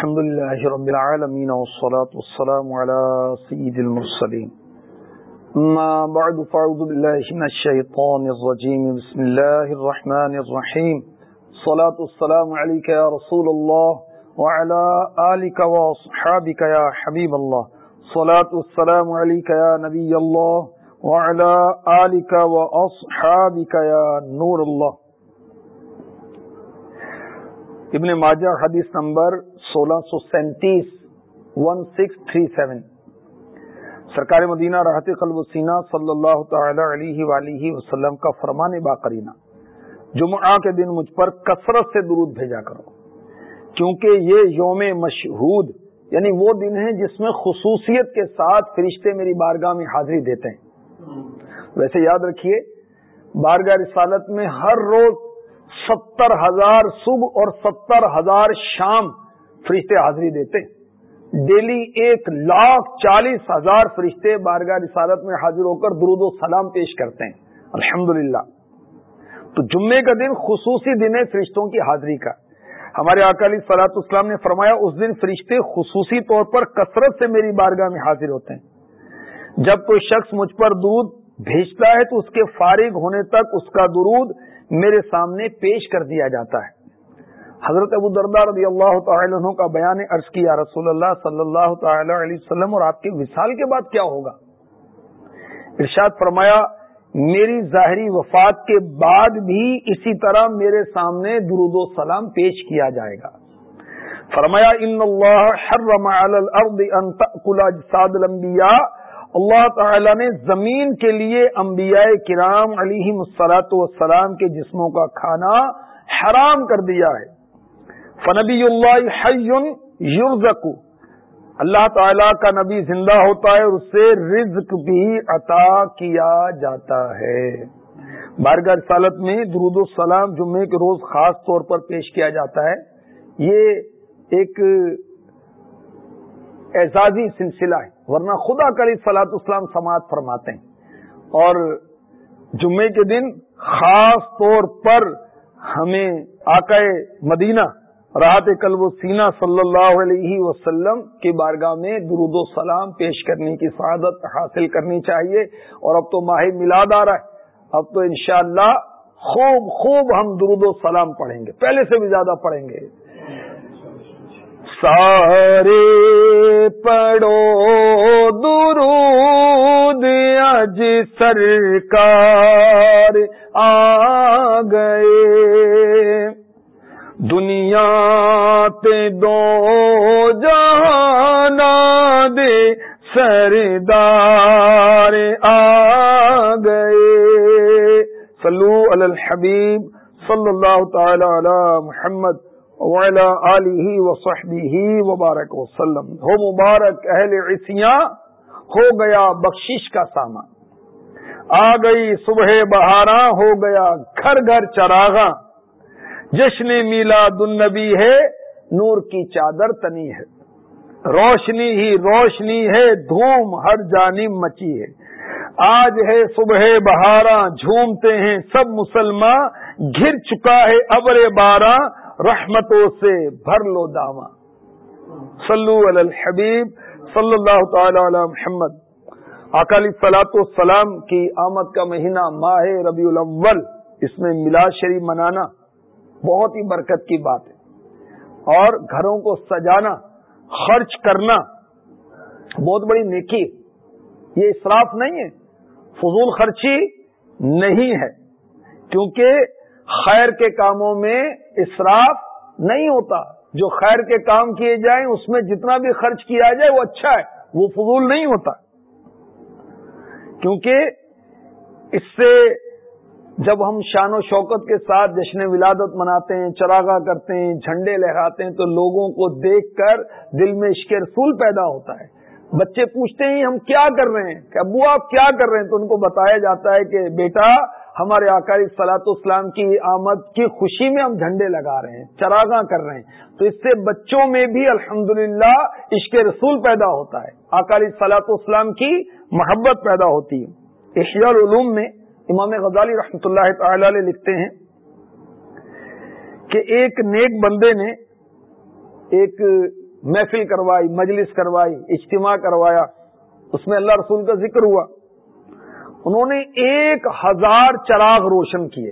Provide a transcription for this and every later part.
الحمد لله رب العالمين والصلاة والسلام على سيد المرسلين. ما بعد فاعوذ بالله من الشيطان الرجيم. بسم الله الرحمن الرحيم. صلاة والسلام عليك يا رسول الله وعلى آلك وصحابك يا حبيب الله. صلاة والسلام عليك يا نبي الله وعلى آلك وأصحابك يا نور الله. ابن ماجہ حدیث نمبر سولہ سو سینتیس ون سکس تھری سیون سرکار مدینہ راحت قلب سینہ صلی اللہ تعالی علیہ وآلہ وسلم کا فرمان باقرینہ، جمعہ کے دن مجھ پر کثرت سے درود بھیجا کرو، کیونکہ یہ یوم مشہود یعنی وہ دن ہے جس میں خصوصیت کے ساتھ فرشتے میری بارگاہ میں حاضری دیتے ہیں۔ ویسے یاد رکھیے، بارگاہ رسالت میں ہر روز ستر ہزار صبح اور ستر ہزار شام فرشتے حاضری دیتے ڈیلی ایک لاکھ چالیس ہزار فرشتے بارگاہ رسالت میں حاضر ہو کر درود و سلام پیش کرتے ہیں۔ الحمد تو جمعے کا دن خصوصی دن ہے فرشتوں کی حاضری کا۔ ہمارے اکالی سلاط اسلام نے فرمایا، اس دن فرشتے خصوصی طور پر کثرت سے میری بارگاہ میں حاضر ہوتے ہیں۔ جب کوئی شخص مجھ پر درود بھیجتا ہے تو اس کے فارغ ہونے تک اس کا درود میرے سامنے پیش کر دیا جاتا ہے۔ حضرت ابو دردار رضی اللہ تعالی عنہ کا بیان عرض کیا، رسول اللہ صلی اللہ تعالی علیہ وسلم، اور آپ کے وصال کے بعد کیا ہوگا؟ ارشاد فرمایا، میری ظاہری وفات کے بعد بھی اسی طرح میرے سامنے درود و سلام پیش کیا جائے گا۔ فرمایا، ان اللہ حرم علی الارض ان تاکل اجساد الانبیاء اللہ تعالی نے زمین کے لیے انبیاء کرام علیہ مسلاط والسلام کے جسموں کا کھانا حرام کر دیا ہے۔ فنبی اللہ یورزک اللہ تعالی کا نبی زندہ ہوتا ہے اور اس سے رزق بھی عطا کیا جاتا ہے۔ بارگاہ رسالت میں درود السلام جمعے کے روز خاص طور پر پیش کیا جاتا ہے۔ یہ ایک اعزازی سلسلہ ہے۔ ورنہ خدا کری سلاط اسلام سماعت فرماتے ہیں۔ اور جمعے کے دن خاص طور پر ہمیں آکائے مدینہ، راحت قلب و سینہ صلی اللہ علیہ وسلم کی بارگاہ میں درود و سلام پیش کرنے کی سعادت حاصل کرنی چاہیے۔ اور اب تو ماہ میلاد آ رہا ہے۔ اب تو انشاءاللہ خوب خوب ہم درود و سلام پڑھیں گے۔ پہلے سے بھی زیادہ پڑھیں گے۔ سارے پڑو درود اج سرکار آ گئے۔ دنیا تے دو جانا دے سردار آ گئے۔ صلو علی الحبیب صلی اللہ تعالی علی محمد۔ آلہ وصحبہ وبارک وسلم۔ ہو مبارک اہل عصیاں، ہو گیا بخشش کا سامان۔ آ گئی صبح بہارا ہو گیا گھر گھر چراغاں۔ جشن میلا النبی ہے، نور کی چادر تنی ہے۔ روشنی ہی روشنی ہے، دھوم ہر جانب مچی ہے۔ آج ہے صبح بہارا جھومتے ہیں سب مسلمان گر چکا ہے ابر بارہ رحمتوں سے بھر لو داما صلو علی الحبیب صلی اللہ تعالی علی محمد۔ اکالی سلاط السلام کی آمد کا مہینہ ماہ ربیع الاول، اس میں میلاد شریف منانا بہت ہی برکت کی بات ہے۔ اور گھروں کو سجانا، خرچ کرنا بہت بڑی نیکی یہ اسراف نہیں ہے، فضول خرچی نہیں ہے۔ کیونکہ خیر کے کاموں میں اسراف نہیں ہوتا۔ جو خیر کے کام کیے جائیں، اس میں جتنا بھی خرچ کیا جائے، وہ اچھا ہے، وہ فضول نہیں ہوتا۔ کیونکہ اس سے جب ہم شان و شوکت کے ساتھ جشن ولادت مناتے ہیں چراغا کرتے ہیں، جھنڈے لہراتے ہیں، تو لوگوں کو دیکھ کر دل میں عشق رسول پیدا ہوتا ہے۔ بچے پوچھتے ہیں، ہم کیا کر رہے ہیں؟ کہ ابو، آپ کیا کر رہے ہیں؟ تو ان کو بتایا جاتا ہے کہ بیٹا ہمارے آکاری سلاط اسلام کی آمد کی خوشی میں ہم جھنڈے لگا رہے ہیں، چراغاں کر رہے ہیں۔ تو اس سے بچوں میں بھی الحمد للہ عشق رسول پیدا ہوتا ہے۔ آکاری سلاط اسلام کی محبت پیدا ہوتی ہے۔ اشیاء العلوم میں امام غزالی رحمۃ اللہ تعالی علیہ لکھتے ہیں کہ ایک نیک بندے نے ایک محفل کروائی، مجلس کروائی، اجتماع کروایا، اس میں اللہ رسول کا ذکر ہوا۔ انہوں نے ایک ہزار چراغ روشن کیے،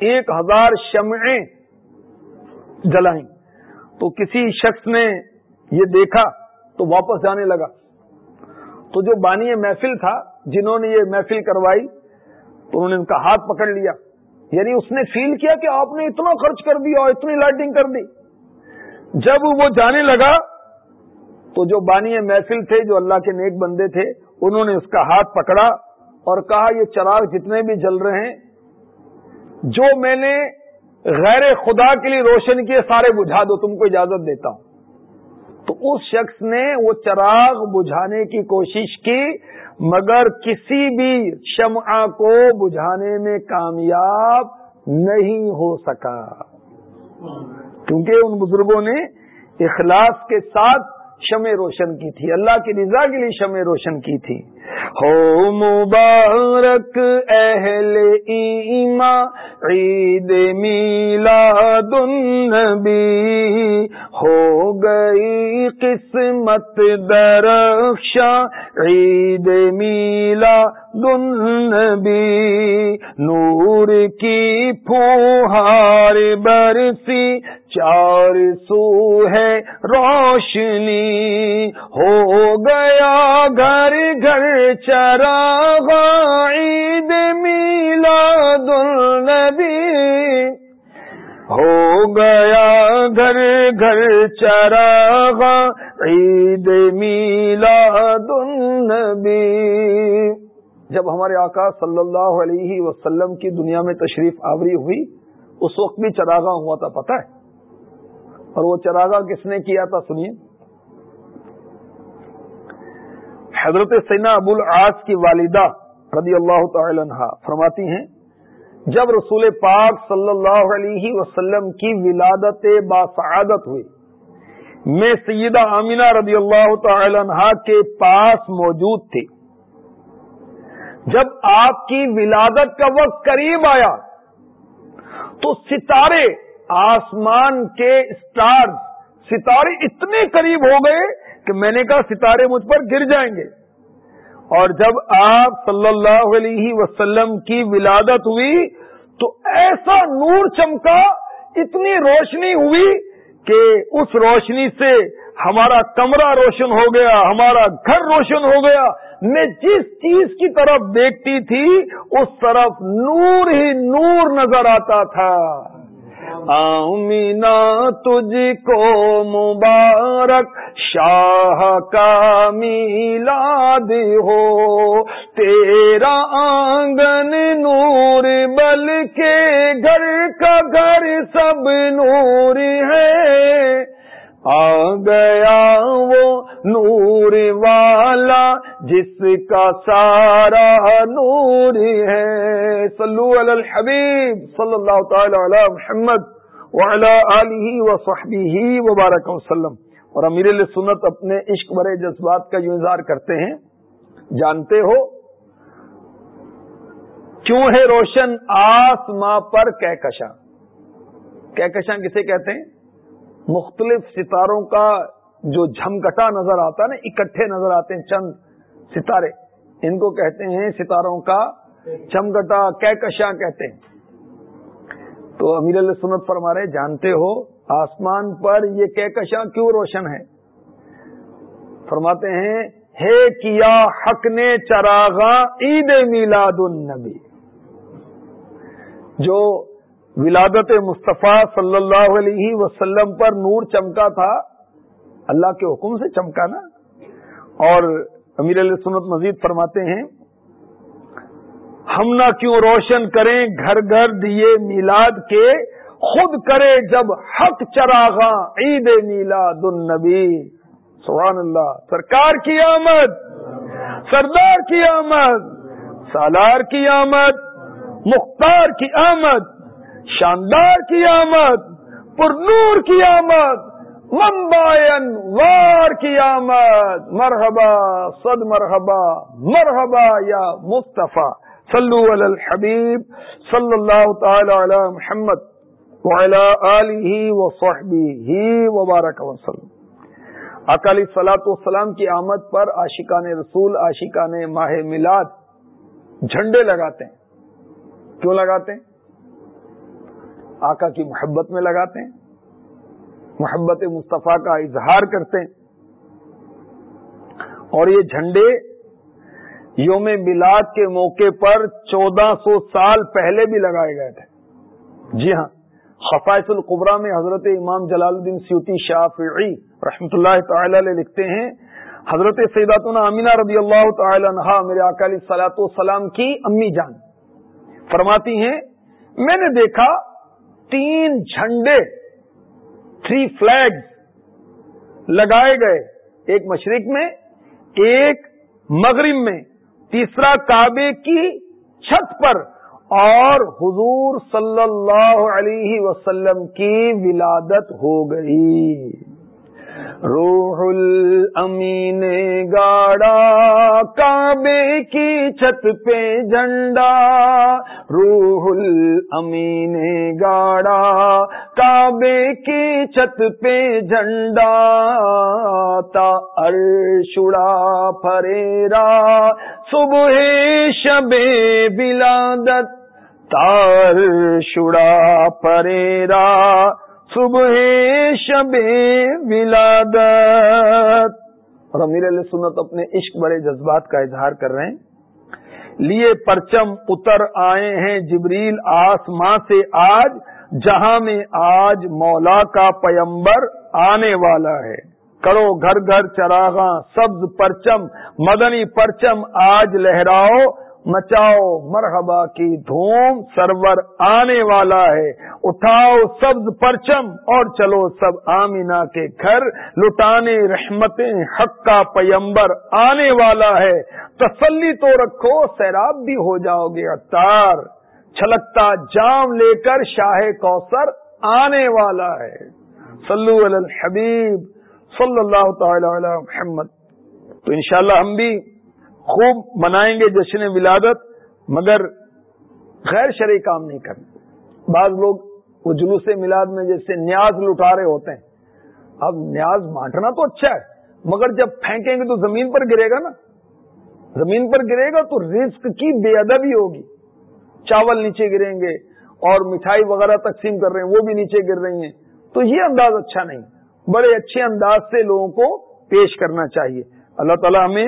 ایک ہزار شمعیں جلائیں تو کسی شخص نے یہ دیکھا تو واپس جانے لگا۔ تو جو بانی محفل تھا، جنہوں نے یہ محفل کروائی، تو انہوں نے ان کا ہاتھ پکڑ لیا۔ یعنی اس نے فیل کیا کہ آپ نے اتنا خرچ کر دیا اور اتنی لائٹنگ کر دی۔ جب وہ جانے لگا، تو جو بانی محفل تھے، جو اللہ کے نیک بندے تھے، انہوں نے اس کا ہاتھ پکڑا۔ اور کہا یہ چراغ جتنے بھی جل رہے ہیں، جو میں نے غیر خدا کے لیے روشن کیے سارے بجھا دو، تم کو اجازت دیتا ہوں۔ تو اس شخص نے وہ چراغ بجھانے کی کوشش کی، مگر کسی بھی شمع کو بجھانے میں کامیاب نہیں ہو سکا۔ کیونکہ ان بزرگوں نے اخلاص کے ساتھ شمع روشن کی تھی، اللہ کی رضا کے لیے شمع روشن کی تھی۔ ہو مبارک اہل ایما عید میلا النبی، ہو گئی قسمت درخشا عید میلاد النبی نور کی پھوہار برسی، چار سو ہے روشنی ہو گیا گھر گھر چراغ عید میلاد النبی۔ ہو گیا گھر گھر چراغ عید میلاد النبی۔ جب ہمارے آقا صلی اللہ علیہ وسلم کی دنیا میں تشریف آوری ہوئی، اس وقت بھی چراغا ہوا تھا، پتہ ہے؟ اور وہ چراغا کس نے کیا تھا سنیے؟ حضرت سینا ابو العاص کی والدہ رضی اللہ تعالی عنہ فرماتی ہیں، جب رسول پاک صلی اللہ علیہ وسلم کی ولادت باسعادت ہوئی، میں سیدہ امینہ رضی اللہ تعالی عنہ کے پاس موجود تھی۔ جب آپ کی ولادت کا وقت قریب آیا تو ستارے آسمان کے اسٹار ستارے اتنے قریب ہو گئے کہ میں نے کہا ستارے مجھ پر گر جائیں گے۔ اور جب آپ صلی اللہ علیہ وسلم کی ولادت ہوئی تو ایسا نور چمکا، اتنی روشنی ہوئی کہ اس روشنی سے ہمارا کمرہ روشن ہو گیا، ہمارا گھر روشن ہو گیا۔ میں جس چیز کی طرف دیکھتی تھی، اس طرف نور ہی نور نظر آتا تھا۔ آمینا تجھ کو مبارک، شاہ کا میلاد ہو۔ تیرا آنگن نور بل کے گھر کا گھر سب نور ہے۔ آ گیا وہ نور والا جس کا سارا نور ہے۔ صلو علی الحبیب صلی اللہ تعالی علی محمد و صحبی وبارک وسلم۔ اور امیر سنت اپنے عشق برے جذبات کا یوں اظہار کرتے ہیں۔ جانتے ہو؟ کیوں ہے روشن آسماں پر کہکشاں؟ کہکشاں کسے کہتے ہیں؟ مختلف ستاروں کا جو جھمکٹا نظر آتا ہے نا، اکٹھے نظر آتے ہیں چند ستارے، ان کو کہتے ہیں ستاروں کا چمکٹا کہکشاں کہتے ہیں۔ تو امیر اللہ سنت فرما رہے جانتے ہو آسمان پر یہ کہکشاں کیوں روشن ہے؟ فرماتے ہیں، ہے کیا حق نے چراغا عید میلاد النبی؟ جو ولادت مصطفیٰ صلی اللہ علیہ وسلم پر نور چمکا تھا۔ اللہ کے حکم سے چمکا نا اور امیر علیہ سنت مزید فرماتے ہیں، ہم نہ کیوں روشن کریں گھر گھر دیے میلاد کے، خود کرے جب حق چراغا عید میلاد النبی۔ سبحان اللہ۔ سرکار کی آمد۔ سردار کی آمد۔ سالار کی آمد۔ مختار کی آمد۔ شاندار کی آمد پر نور کی آمد ممبائن وار کی آمد مرحبا، صد مرحبا مرحبا یا مصطفیٰ، صلو علی الحبیب، صلی اللہ تعالی علی محمد وعلی آلہ وصحبہ وبارک وسلم۔ اکالی سلاط والسلام کی آمد پر عاشقان رسول، عاشقان ماہ میلاد جھنڈے لگاتے ہیں۔ کیوں لگاتے ہیں؟ آقا کی محبت میں لگاتے ہیں، محبت مصطفیٰ کا اظہار کرتے ہیں۔ اور یہ جھنڈے یوم میلاد کے موقع پر چودہ سو سال پہلے بھی لگائے گئے تھے۔ جی ہاں خفائص القبرا میں حضرت امام جلال الدین سیوتی شافعی رحمت اللہ تعالی علیہ لکھتے ہیں، حضرت سیداتنا امینہ رضی اللہ تعالی عنہ میرے اکالی سلاط والسلام کی امی جان۔ فرماتی ہیں، میں نے دیکھا تین جھنڈے تھری فلیگ لگائے گئے ایک مشرق میں، ایک مغرب میں، تیسرا کعبے کی چھت پر، اور حضور صلی اللہ علیہ وسلم کی ولادت ہو گئی۔ روح الامین گاڑا، کعبے کی چھت پہ جھنڈا۔ روح الامین گاڑا، کعبے کی چھت پہ جھنڈا۔ تا ارشڑا پھریرا، صبح شب بلادت۔ تار شڑا پریرا صبح شب ولادت اور امیر علیہ سنت اپنے عشق بڑے جذبات کا اظہار کر رہے ہیں۔ لیے پرچم اتر آئے ہیں جبریل آسماں سے آج، جہاں میں آج مولا کا پیمبر آنے والا ہے۔ کرو گھر گھر چراغاں، سبز پرچم، مدنی پرچم آج لہراؤ۔ مچاؤ، مرحبا کی دھوم سرور آنے والا ہے۔ اٹھاؤ سبز پرچم اور چلو سب آمینا کے گھر۔ لٹانے رحمتیں حق کا پیمبر آنے والا ہے۔ تسلی تو رکھو، سیراب بھی ہو جاؤ گے اتار چھلکتا جام لے کر شاہ کوثر آنے والا ہے۔ صلو علی الحبیب، صلی اللہ تعالی علی محمد۔ تو انشاءاللہ ہم بھی خوب منائیں گے جشن ولادت، مگر غیر شرعی کام نہیں کرنا بعض لوگ وہ جلوس میلاد میں جیسے نیاز لٹا رہے ہوتے ہیں۔ اب نیاز بانٹنا تو اچھا ہے، مگر جب پھینکیں گے تو زمین پر گرے گا نا۔ زمین پر گرے گا تو رزق کی بے ادبی ہوگی۔ چاول نیچے گریں گے اور مٹھائی وغیرہ تقسیم کر رہے ہیں، وہ بھی نیچے گر رہی ہیں۔ تو یہ انداز اچھا نہیں۔ بڑے اچھے انداز سے لوگوں کو پیش کرنا چاہیے۔ اللہ تعالیٰ ہمیں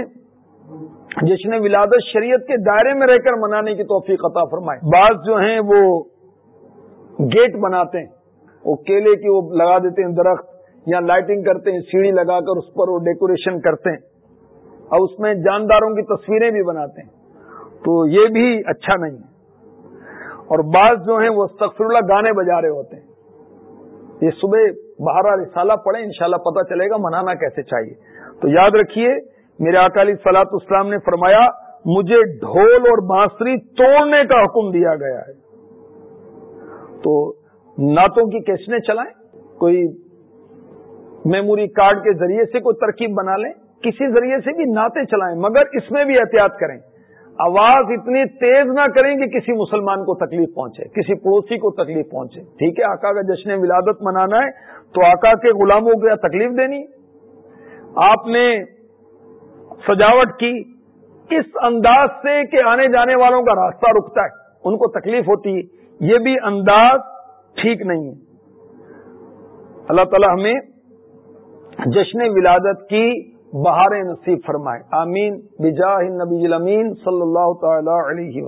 جشن ولادت شریعت کے دائرے میں رہ کر منانے کی توفیق عطا فرمائے۔ بعض جو ہیں وہ گیٹ بناتے ہیں، وہ کیلے کی وہ لگا دیتے ہیں درخت یا لائٹنگ کرتے ہیں، سیڑھی لگا کر اس پر وہ ڈیکوریشن کرتے ہیں۔ اور اس میں جانداروں کی تصویریں بھی بناتے ہیں۔ تو یہ بھی اچھا نہیں ہے۔ اور بعض جو ہیں وہ سخر اللہ گانے بجا رہے ہوتے ہیں۔ یہ صبح بہارا رسالہ پڑے انشاءاللہ پتہ چلے گا منانا کیسے چاہیے۔ تو یاد رکھیے میرے اکالی سلاط اسلام نے فرمایا، مجھے ڈھول اور بانسری توڑنے کا حکم دیا گیا ہے۔ تو نعتوں کی کیسنے چلائیں، کوئی میموری کارڈ کے ذریعے سے کوئی ترکیب بنا لیں، کسی ذریعے سے بھی نعتیں چلائیں، مگر اس میں بھی احتیاط کریں۔ آواز اتنی تیز نہ کریں کہ کسی مسلمان کو تکلیف پہنچے، کسی پڑوسی کو تکلیف پہنچے۔ ٹھیک ہے، آقا کا جشن ولادت منانا ہے، تو آقا کے غلاموں کو تکلیف دینی آپ نے سجاوٹ کی، اس انداز سے کہ آنے جانے والوں کا راستہ رکتا ہے، ان کو تکلیف ہوتی ہے، یہ بھی انداز ٹھیک نہیں ہے۔ اللہ تعالی ہمیں جشن ولادت کی بہار نصیب فرمائے۔ آمین۔ بجاہ نبی الامین صلی اللہ تعالی علیہ وسلم۔